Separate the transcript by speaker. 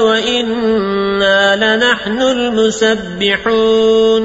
Speaker 1: وإنا لنحن المسبحون